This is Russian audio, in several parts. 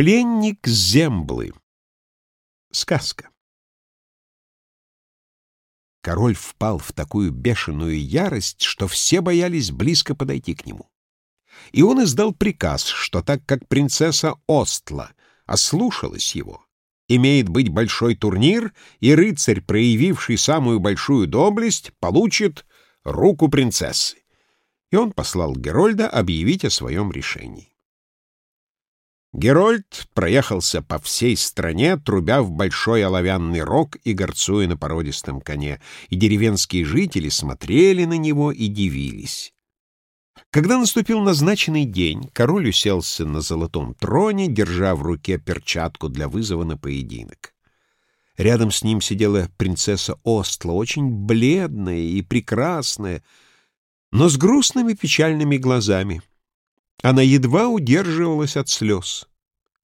Пленник Земблы. Сказка. Король впал в такую бешеную ярость, что все боялись близко подойти к нему. И он издал приказ, что так как принцесса Остла ослушалась его, имеет быть большой турнир, и рыцарь, проявивший самую большую доблесть, получит руку принцессы. И он послал Герольда объявить о своем решении. Герольд проехался по всей стране, трубя в большой оловянный рог и горцуя на породистом коне, и деревенские жители смотрели на него и дивились. Когда наступил назначенный день, король уселся на золотом троне, держа в руке перчатку для вызова на поединок. Рядом с ним сидела принцесса Остла, очень бледная и прекрасная, но с грустными печальными глазами. Она едва удерживалась от слез.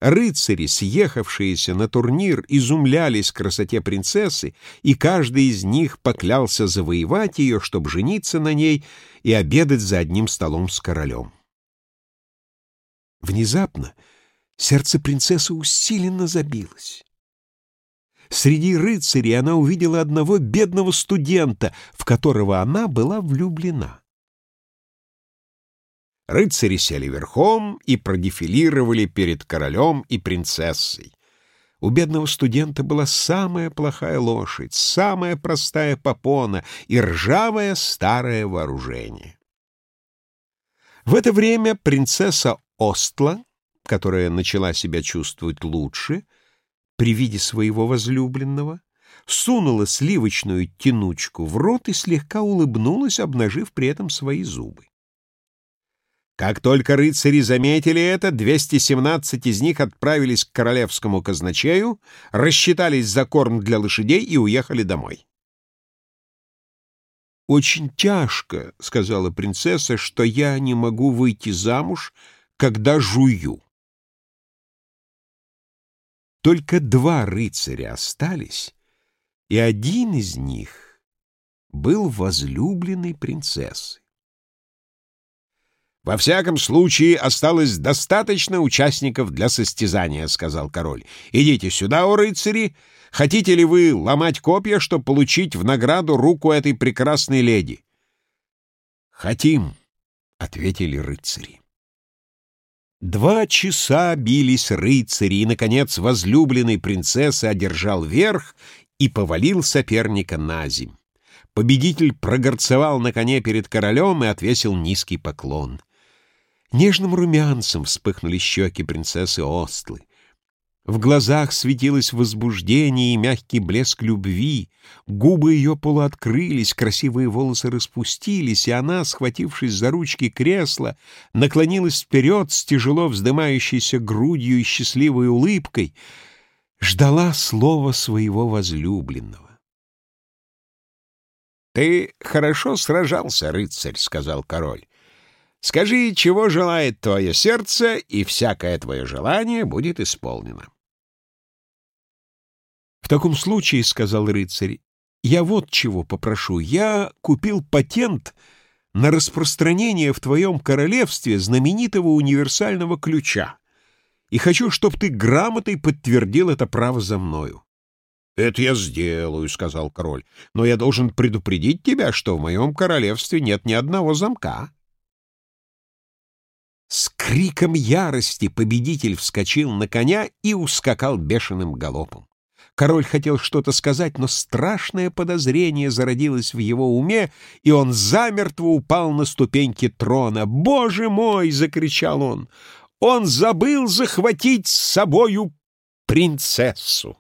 Рыцари, съехавшиеся на турнир, изумлялись красоте принцессы, и каждый из них поклялся завоевать ее, чтобы жениться на ней и обедать за одним столом с королем. Внезапно сердце принцессы усиленно забилось. Среди рыцарей она увидела одного бедного студента, в которого она была влюблена. Рыцари сели верхом и продефилировали перед королем и принцессой. У бедного студента была самая плохая лошадь, самая простая попона и ржавое старое вооружение. В это время принцесса Остла, которая начала себя чувствовать лучше, при виде своего возлюбленного, сунула сливочную тянучку в рот и слегка улыбнулась, обнажив при этом свои зубы. Как только рыцари заметили это, 217 из них отправились к королевскому казначею, рассчитались за корм для лошадей и уехали домой. «Очень тяжко», — сказала принцесса, — «что я не могу выйти замуж, когда жую». Только два рыцаря остались, и один из них был возлюбленный принцессы. «Во всяком случае, осталось достаточно участников для состязания», — сказал король. «Идите сюда, о рыцари! Хотите ли вы ломать копья, чтобы получить в награду руку этой прекрасной леди?» «Хотим», — ответили рыцари. Два часа бились рыцари, и, наконец, возлюбленный принцессы одержал верх и повалил соперника на земь. Победитель прогорцевал на коне перед королем и отвесил низкий поклон. Нежным румянцем вспыхнули щеки принцессы Остлы. В глазах светилось возбуждение и мягкий блеск любви, губы ее полуоткрылись, красивые волосы распустились, и она, схватившись за ручки кресла, наклонилась вперед с тяжело вздымающейся грудью и счастливой улыбкой, ждала слова своего возлюбленного. «Ты хорошо сражался, рыцарь», — сказал король. Скажи, чего желает твое сердце, и всякое твое желание будет исполнено. В таком случае, — сказал рыцарь, — я вот чего попрошу. Я купил патент на распространение в твоем королевстве знаменитого универсального ключа, и хочу, чтобы ты грамотой подтвердил это право за мною. — Это я сделаю, — сказал король, — но я должен предупредить тебя, что в моем королевстве нет ни одного замка. Криком ярости победитель вскочил на коня и ускакал бешеным галопом. Король хотел что-то сказать, но страшное подозрение зародилось в его уме, и он замертво упал на ступеньки трона. «Боже мой!» — закричал он. «Он забыл захватить с собою принцессу!»